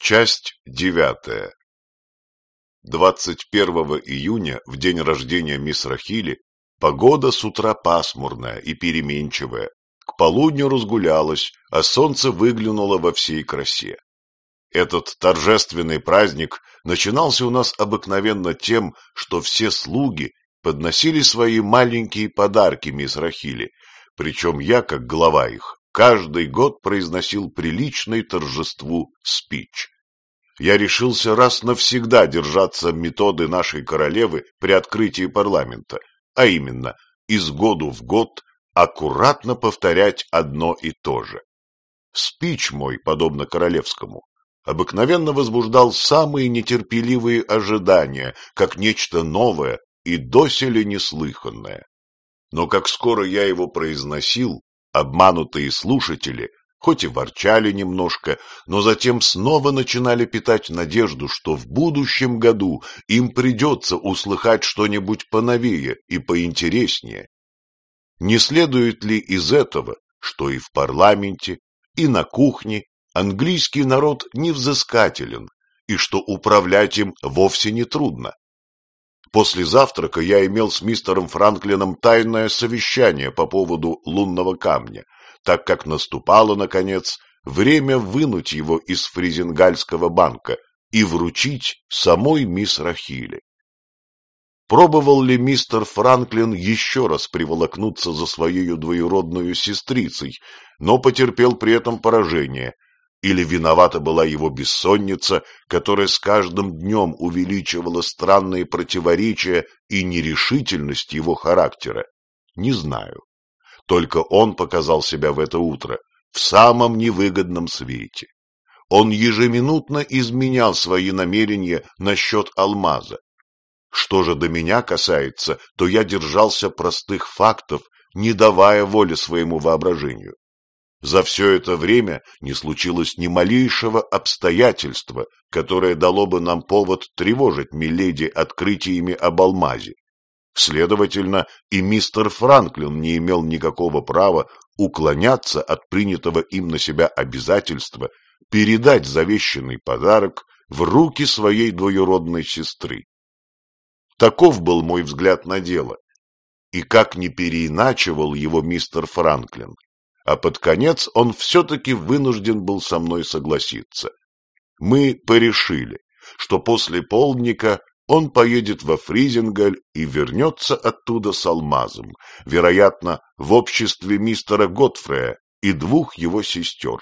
Часть девятая 21 июня, в день рождения мисс Рахили, погода с утра пасмурная и переменчивая. К полудню разгулялась, а солнце выглянуло во всей красе. Этот торжественный праздник начинался у нас обыкновенно тем, что все слуги подносили свои маленькие подарки мисс Рахили, причем я, как глава их, каждый год произносил приличный торжеству спич. Я решился раз навсегда держаться методы нашей королевы при открытии парламента, а именно, из году в год аккуратно повторять одно и то же. Спич мой, подобно королевскому, обыкновенно возбуждал самые нетерпеливые ожидания, как нечто новое и доселе неслыханное. Но как скоро я его произносил, обманутые слушатели хоть и ворчали немножко, но затем снова начинали питать надежду, что в будущем году им придется услыхать что-нибудь поновее и поинтереснее. Не следует ли из этого, что и в парламенте, и на кухне английский народ невзыскателен, и что управлять им вовсе не трудно? После завтрака я имел с мистером Франклином тайное совещание по поводу лунного камня – так как наступало, наконец, время вынуть его из фризингальского банка и вручить самой мисс Рахиле. Пробовал ли мистер Франклин еще раз приволокнуться за своей двоюродную сестрицей, но потерпел при этом поражение, или виновата была его бессонница, которая с каждым днем увеличивала странные противоречия и нерешительность его характера? Не знаю. Только он показал себя в это утро в самом невыгодном свете. Он ежеминутно изменял свои намерения насчет алмаза. Что же до меня касается, то я держался простых фактов, не давая воли своему воображению. За все это время не случилось ни малейшего обстоятельства, которое дало бы нам повод тревожить Миледи открытиями об алмазе. Следовательно, и мистер Франклин не имел никакого права уклоняться от принятого им на себя обязательства передать завещанный подарок в руки своей двоюродной сестры. Таков был мой взгляд на дело, и как не переиначивал его мистер Франклин, а под конец он все-таки вынужден был со мной согласиться. Мы порешили, что после полдника он поедет во Фризингаль и вернется оттуда с алмазом, вероятно, в обществе мистера Готфрея и двух его сестер.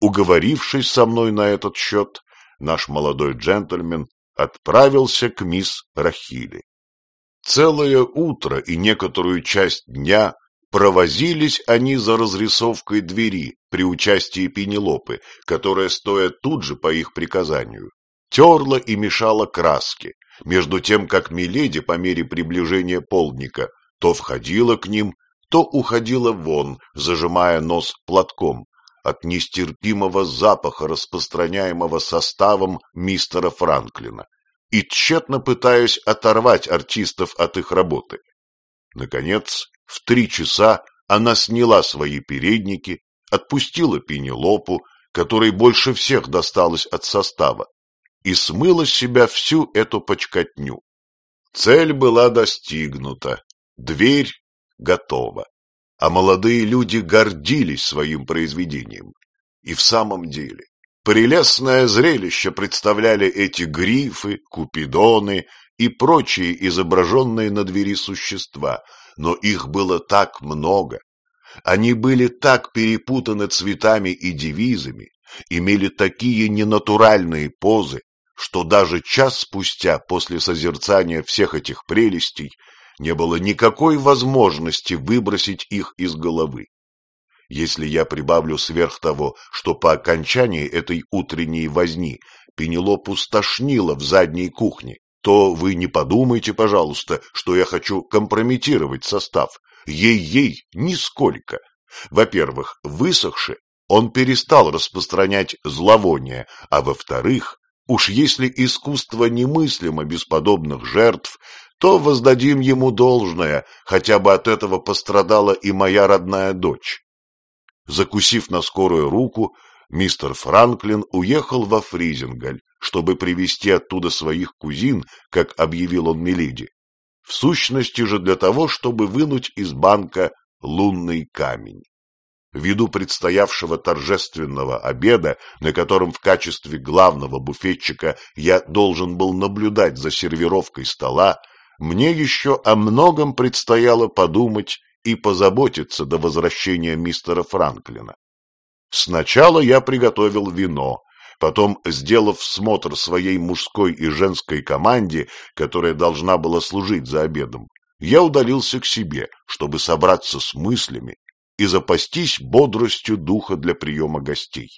Уговорившись со мной на этот счет, наш молодой джентльмен отправился к мисс Рахили. Целое утро и некоторую часть дня провозились они за разрисовкой двери при участии Пенелопы, которая, стоя тут же по их приказанию, терла и мешала краски, между тем, как Миледи по мере приближения полдника то входила к ним, то уходила вон, зажимая нос платком от нестерпимого запаха, распространяемого составом мистера Франклина, и тщетно пытаясь оторвать артистов от их работы. Наконец, в три часа она сняла свои передники, отпустила Пенелопу, которой больше всех досталось от состава, и смыла с себя всю эту почкотню. Цель была достигнута, дверь готова, а молодые люди гордились своим произведением. И в самом деле, прелестное зрелище представляли эти грифы, купидоны и прочие изображенные на двери существа, но их было так много. Они были так перепутаны цветами и девизами, имели такие ненатуральные позы, что даже час спустя после созерцания всех этих прелестей не было никакой возможности выбросить их из головы. Если я прибавлю сверх того, что по окончании этой утренней возни Пенелопу стошнило в задней кухне, то вы не подумайте, пожалуйста, что я хочу компрометировать состав. Ей-ей, нисколько. Во-первых, высохши, он перестал распространять зловоние, а во-вторых, Уж если искусство немыслимо без подобных жертв, то воздадим ему должное, хотя бы от этого пострадала и моя родная дочь. Закусив на скорую руку, мистер Франклин уехал во Фризингаль, чтобы привезти оттуда своих кузин, как объявил он Мелиди. В сущности же для того, чтобы вынуть из банка лунный камень. Ввиду предстоявшего торжественного обеда, на котором в качестве главного буфетчика я должен был наблюдать за сервировкой стола, мне еще о многом предстояло подумать и позаботиться до возвращения мистера Франклина. Сначала я приготовил вино, потом, сделав смотр своей мужской и женской команде, которая должна была служить за обедом, я удалился к себе, чтобы собраться с мыслями и запастись бодростью духа для приема гостей.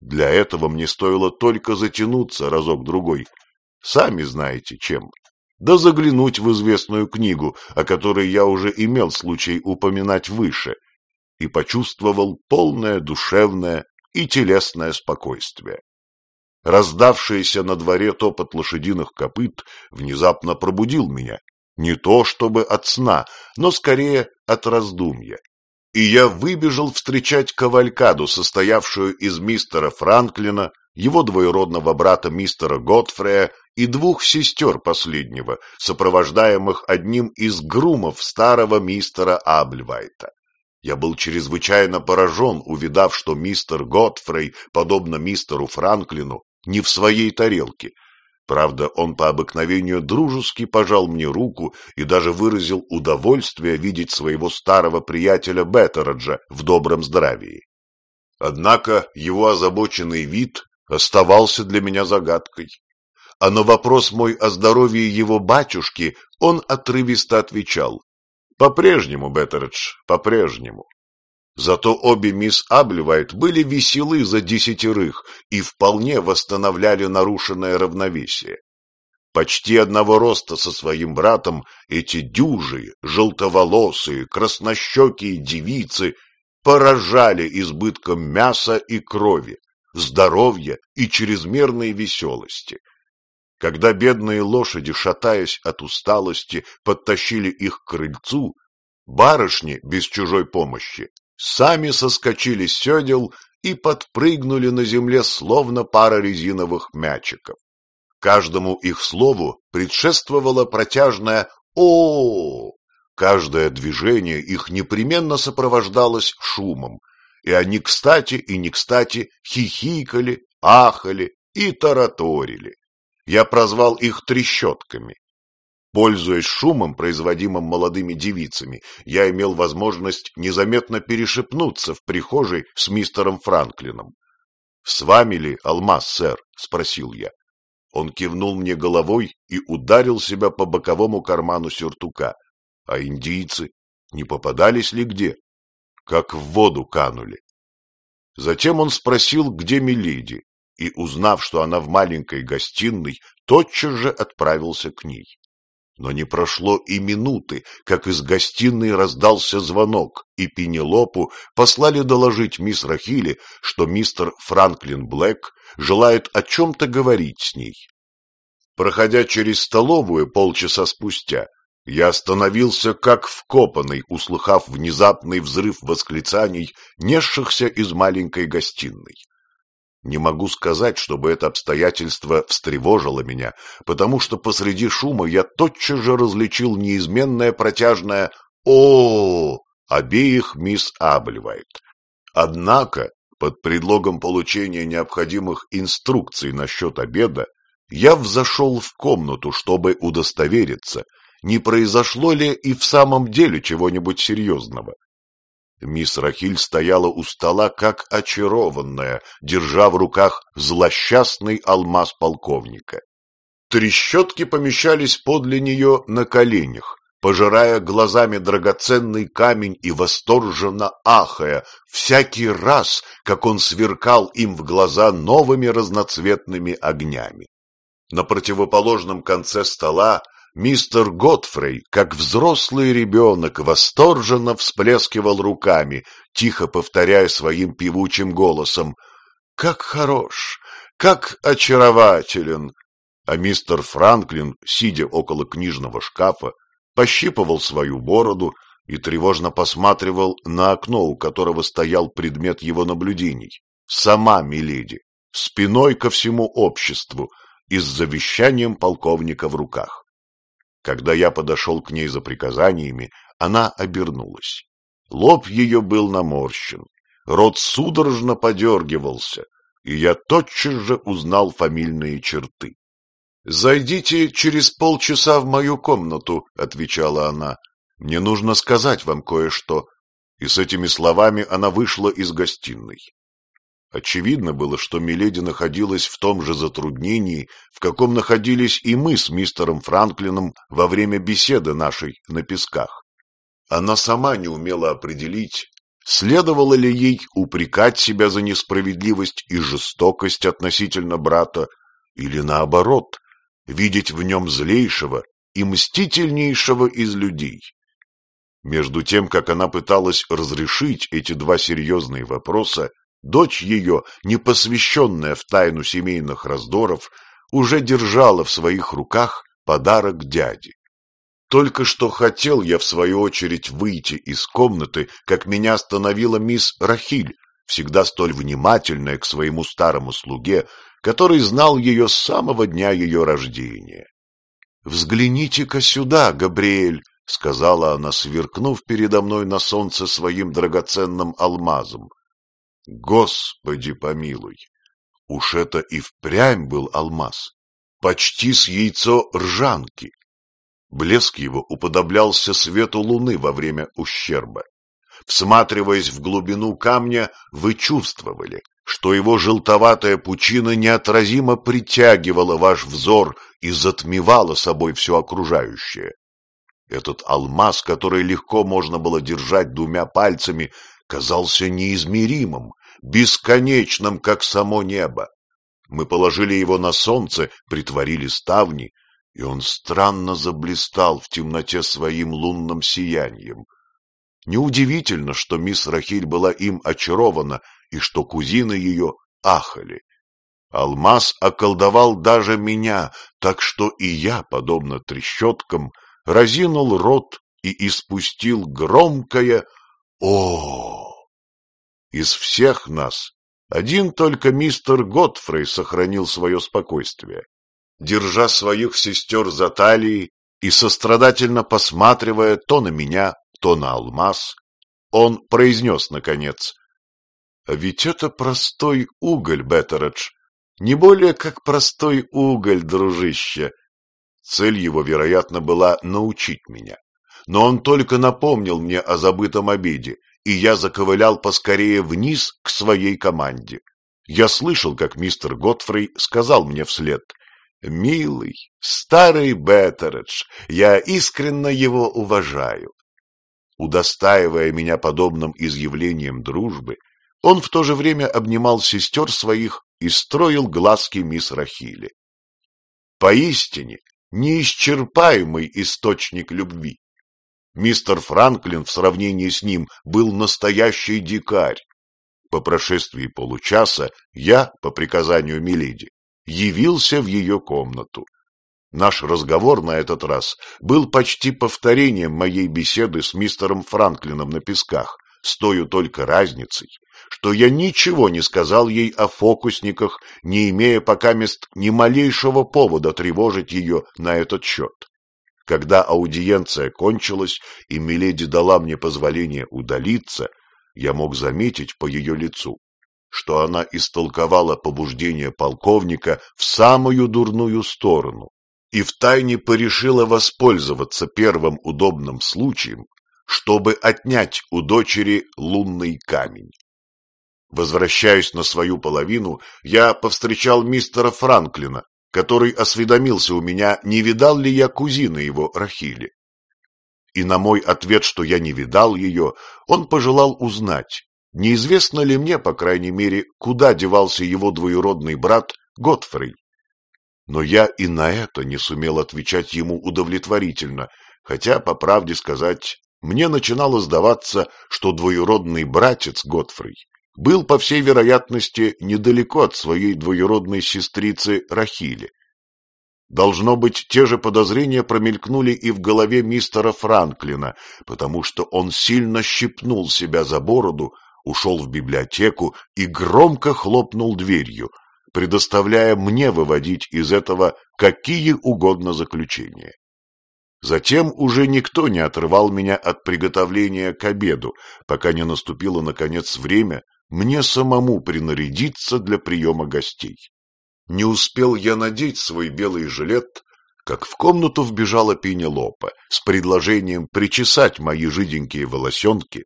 Для этого мне стоило только затянуться разок-другой, сами знаете чем, да заглянуть в известную книгу, о которой я уже имел случай упоминать выше, и почувствовал полное душевное и телесное спокойствие. Раздавшийся на дворе топот лошадиных копыт внезапно пробудил меня, не то чтобы от сна, но скорее от раздумья. И я выбежал встречать кавалькаду, состоявшую из мистера Франклина, его двоюродного брата мистера Готфрея и двух сестер последнего, сопровождаемых одним из грумов старого мистера Абльвайта. Я был чрезвычайно поражен, увидав, что мистер Готфрей, подобно мистеру Франклину, не в своей тарелке. Правда, он по обыкновению дружески пожал мне руку и даже выразил удовольствие видеть своего старого приятеля Беттераджа в добром здравии. Однако его озабоченный вид оставался для меня загадкой. А на вопрос мой о здоровье его батюшки он отрывисто отвечал по-прежнему, Беттередж, по-прежнему. Зато обе мисс Аблевайт были веселы за десятерых и вполне восстановляли нарушенное равновесие. Почти одного роста со своим братом эти дюжие, желтоволосые, краснощекие девицы поражали избытком мяса и крови, здоровья и чрезмерной веселости. Когда бедные лошади, шатаясь от усталости, подтащили их к крыльцу, барышни без чужой помощи сами соскочили с седел и подпрыгнули на земле, словно пара резиновых мячиков. Каждому их слову предшествовало протяжное о, -о, -о, Каждое движение их непременно сопровождалось шумом, и они, кстати и не кстати, хихикали, ахали и тараторили. Я прозвал их трещотками. Пользуясь шумом, производимым молодыми девицами, я имел возможность незаметно перешепнуться в прихожей с мистером Франклином. — С вами ли алмаз, сэр? — спросил я. Он кивнул мне головой и ударил себя по боковому карману сюртука. А индийцы не попадались ли где? Как в воду канули. Затем он спросил, где Миледи, и, узнав, что она в маленькой гостиной, тотчас же отправился к ней. Но не прошло и минуты, как из гостиной раздался звонок, и Пенелопу послали доложить мисс Рахили, что мистер Франклин Блэк желает о чем-то говорить с ней. Проходя через столовую полчаса спустя, я остановился как вкопанный, услыхав внезапный взрыв восклицаний, несшихся из маленькой гостиной. Не могу сказать, чтобы это обстоятельство встревожило меня, потому что посреди шума я тотчас же различил неизменное протяжное о, обеих мисс Абльвайт. Однако, под предлогом получения необходимых инструкций насчет обеда, я взошел в комнату, чтобы удостовериться, не произошло ли и в самом деле чего-нибудь серьезного. Мисс Рахиль стояла у стола, как очарованная, держа в руках злосчастный алмаз полковника. Трещотки помещались подле нее на коленях, пожирая глазами драгоценный камень и восторженно ахая, всякий раз, как он сверкал им в глаза новыми разноцветными огнями. На противоположном конце стола Мистер Готфрей, как взрослый ребенок, восторженно всплескивал руками, тихо повторяя своим певучим голосом «Как хорош! Как очарователен!» А мистер Франклин, сидя около книжного шкафа, пощипывал свою бороду и тревожно посматривал на окно, у которого стоял предмет его наблюдений. сама Миледи, спиной ко всему обществу и с завещанием полковника в руках. Когда я подошел к ней за приказаниями, она обернулась. Лоб ее был наморщен, рот судорожно подергивался, и я тотчас же узнал фамильные черты. «Зайдите через полчаса в мою комнату», — отвечала она. «Мне нужно сказать вам кое-что». И с этими словами она вышла из гостиной. Очевидно было, что Миледи находилась в том же затруднении, в каком находились и мы с мистером Франклином во время беседы нашей на песках. Она сама не умела определить, следовало ли ей упрекать себя за несправедливость и жестокость относительно брата, или наоборот, видеть в нем злейшего и мстительнейшего из людей. Между тем, как она пыталась разрешить эти два серьезные вопроса, дочь ее, не посвященная в тайну семейных раздоров, уже держала в своих руках подарок дяде. Только что хотел я, в свою очередь, выйти из комнаты, как меня остановила мисс Рахиль, всегда столь внимательная к своему старому слуге, который знал ее с самого дня ее рождения. «Взгляните-ка сюда, Габриэль», — сказала она, сверкнув передо мной на солнце своим драгоценным алмазом. «Господи помилуй! Уж это и впрямь был алмаз, почти с яйцо ржанки. Блеск его уподоблялся свету луны во время ущерба. Всматриваясь в глубину камня, вы чувствовали, что его желтоватая пучина неотразимо притягивала ваш взор и затмевала собой все окружающее. Этот алмаз, который легко можно было держать двумя пальцами, казался неизмеримым, бесконечным, как само небо. Мы положили его на солнце, притворили ставни, и он странно заблистал в темноте своим лунным сиянием. Неудивительно, что мисс Рахиль была им очарована и что кузины ее ахали. Алмаз околдовал даже меня, так что и я, подобно трещоткам, разинул рот и испустил громкое «О!». Из всех нас один только мистер Готфрей сохранил свое спокойствие держа своих сестер за талии и сострадательно посматривая то на меня, то на алмаз, он произнес, наконец, «А ведь это простой уголь, Беттередж, не более как простой уголь, дружище». Цель его, вероятно, была научить меня. Но он только напомнил мне о забытом обиде, и я заковылял поскорее вниз к своей команде. Я слышал, как мистер Готфрей сказал мне вслед — Милый, старый Беттередж, я искренне его уважаю. Удостаивая меня подобным изъявлением дружбы, он в то же время обнимал сестер своих и строил глазки мисс Рахили. Поистине, неисчерпаемый источник любви. Мистер Франклин в сравнении с ним был настоящий дикарь. По прошествии получаса я, по приказанию Миледи, явился в ее комнату. Наш разговор на этот раз был почти повторением моей беседы с мистером Франклином на песках, с той только разницей, что я ничего не сказал ей о фокусниках, не имея пока мест ни малейшего повода тревожить ее на этот счет. Когда аудиенция кончилась и Миледи дала мне позволение удалиться, я мог заметить по ее лицу, что она истолковала побуждение полковника в самую дурную сторону и втайне порешила воспользоваться первым удобным случаем, чтобы отнять у дочери лунный камень. Возвращаясь на свою половину, я повстречал мистера Франклина, который осведомился у меня, не видал ли я кузины его Рахили. И на мой ответ, что я не видал ее, он пожелал узнать, Неизвестно ли мне, по крайней мере, куда девался его двоюродный брат Готфрей? Но я и на это не сумел отвечать ему удовлетворительно, хотя, по правде сказать, мне начинало сдаваться, что двоюродный братец Готфрей был, по всей вероятности, недалеко от своей двоюродной сестрицы Рахили. Должно быть, те же подозрения промелькнули и в голове мистера Франклина, потому что он сильно щипнул себя за бороду, ушел в библиотеку и громко хлопнул дверью, предоставляя мне выводить из этого какие угодно заключения. Затем уже никто не отрывал меня от приготовления к обеду, пока не наступило, наконец, время мне самому принарядиться для приема гостей. Не успел я надеть свой белый жилет, как в комнату вбежала Пенелопа с предложением причесать мои жиденькие волосенки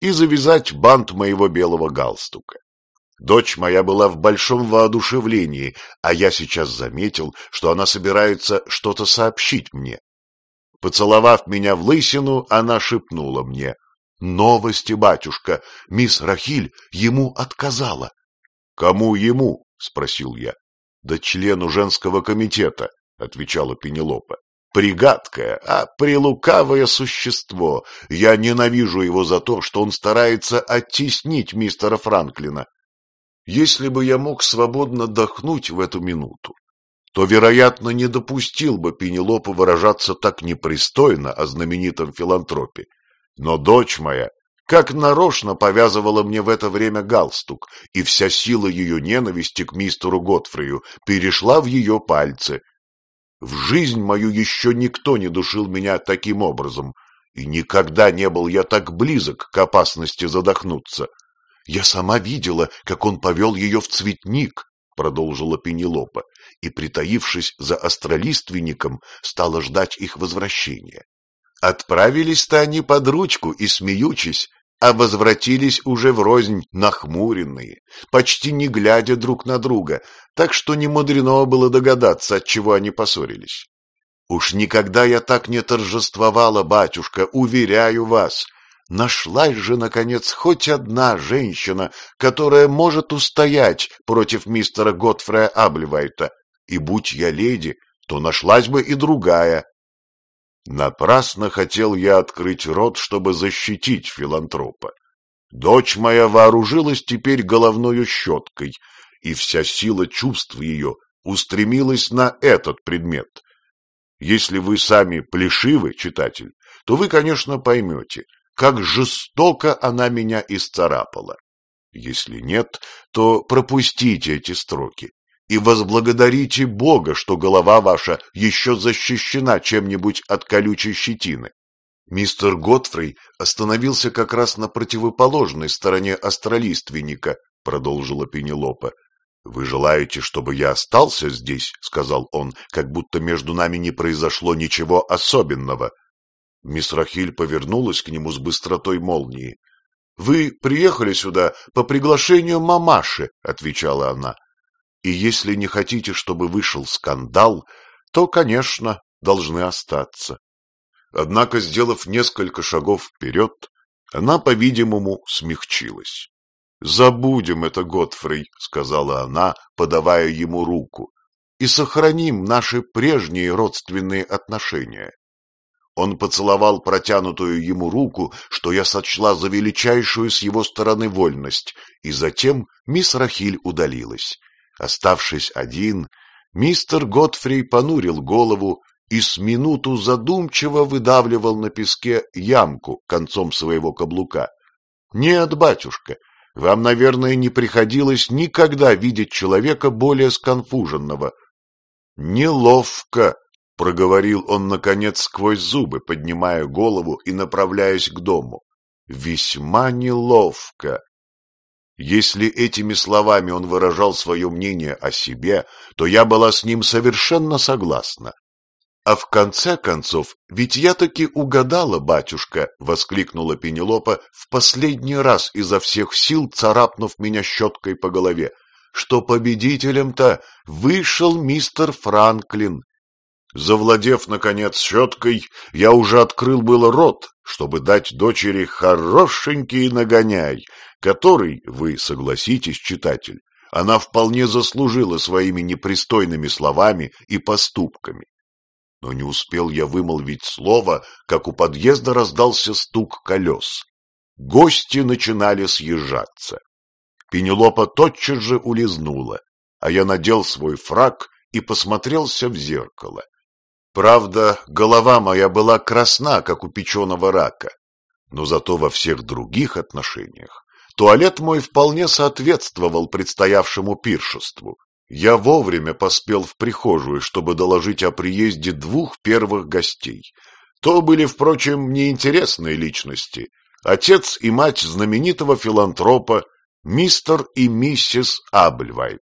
и завязать бант моего белого галстука. Дочь моя была в большом воодушевлении, а я сейчас заметил, что она собирается что-то сообщить мне. Поцеловав меня в лысину, она шепнула мне. — Новости, батюшка, мисс Рахиль ему отказала. — Кому ему? — спросил я. — Да члену женского комитета, — отвечала Пенелопа. — Пригадкое, а прилукавое существо. Я ненавижу его за то, что он старается оттеснить мистера Франклина. Если бы я мог свободно дохнуть в эту минуту, то, вероятно, не допустил бы Пенелопу выражаться так непристойно о знаменитом филантропе. Но дочь моя как нарочно повязывала мне в это время галстук, и вся сила ее ненависти к мистеру Готфрию перешла в ее пальцы. В жизнь мою еще никто не душил меня таким образом, и никогда не был я так близок к опасности задохнуться. Я сама видела, как он повел ее в цветник, продолжила Пенелопа, и, притаившись за астролиственником, стала ждать их возвращения. Отправились-то они под ручку и смеючись, а возвратились уже врознь нахмуренные, почти не глядя друг на друга, так что не мудрено было догадаться, от чего они поссорились. Уж никогда я так не торжествовала, батюшка, уверяю вас, Нашлась же, наконец, хоть одна женщина, которая может устоять против мистера Готфрея Аблевайта. И будь я леди, то нашлась бы и другая. Напрасно хотел я открыть рот, чтобы защитить филантропа. Дочь моя вооружилась теперь головною щеткой, и вся сила чувств ее устремилась на этот предмет. Если вы сами плешивы, читатель, то вы, конечно, поймете — как жестоко она меня исцарапала. Если нет, то пропустите эти строки и возблагодарите Бога, что голова ваша еще защищена чем-нибудь от колючей щетины. Мистер Готфрей остановился как раз на противоположной стороне астролиственника, продолжила Пенелопа. «Вы желаете, чтобы я остался здесь?» — сказал он, как будто между нами не произошло ничего особенного. Мисс Рахиль повернулась к нему с быстротой молнии. — Вы приехали сюда по приглашению мамаши, — отвечала она. — И если не хотите, чтобы вышел скандал, то, конечно, должны остаться. Однако, сделав несколько шагов вперед, она, по-видимому, смягчилась. — Забудем это, Готфрей, — сказала она, подавая ему руку, — и сохраним наши прежние родственные отношения. Он поцеловал протянутую ему руку, что я сочла за величайшую с его стороны вольность, и затем мисс Рахиль удалилась. Оставшись один, мистер Готфрей понурил голову и с минуту задумчиво выдавливал на песке ямку концом своего каблука. — Нет, батюшка, вам, наверное, не приходилось никогда видеть человека более сконфуженного. — Неловко, Проговорил он, наконец, сквозь зубы, поднимая голову и направляясь к дому. Весьма неловко. Если этими словами он выражал свое мнение о себе, то я была с ним совершенно согласна. А в конце концов, ведь я таки угадала, батюшка, — воскликнула Пенелопа, в последний раз изо всех сил царапнув меня щеткой по голове, что победителем-то вышел мистер Франклин. Завладев, наконец, щеткой, я уже открыл было рот, чтобы дать дочери хорошенький нагоняй, который, вы согласитесь, читатель, она вполне заслужила своими непристойными словами и поступками. Но не успел я вымолвить слово, как у подъезда раздался стук колес. Гости начинали съезжаться. Пенелопа тотчас же улизнула, а я надел свой фраг и посмотрелся в зеркало. Правда, голова моя была красна, как у печеного рака, но зато во всех других отношениях Туалет мой вполне соответствовал предстоявшему пиршеству. Я вовремя поспел в прихожую, чтобы доложить о приезде двух первых гостей. То были, впрочем, неинтересные личности. Отец и мать знаменитого филантропа, мистер и миссис Абльвайт.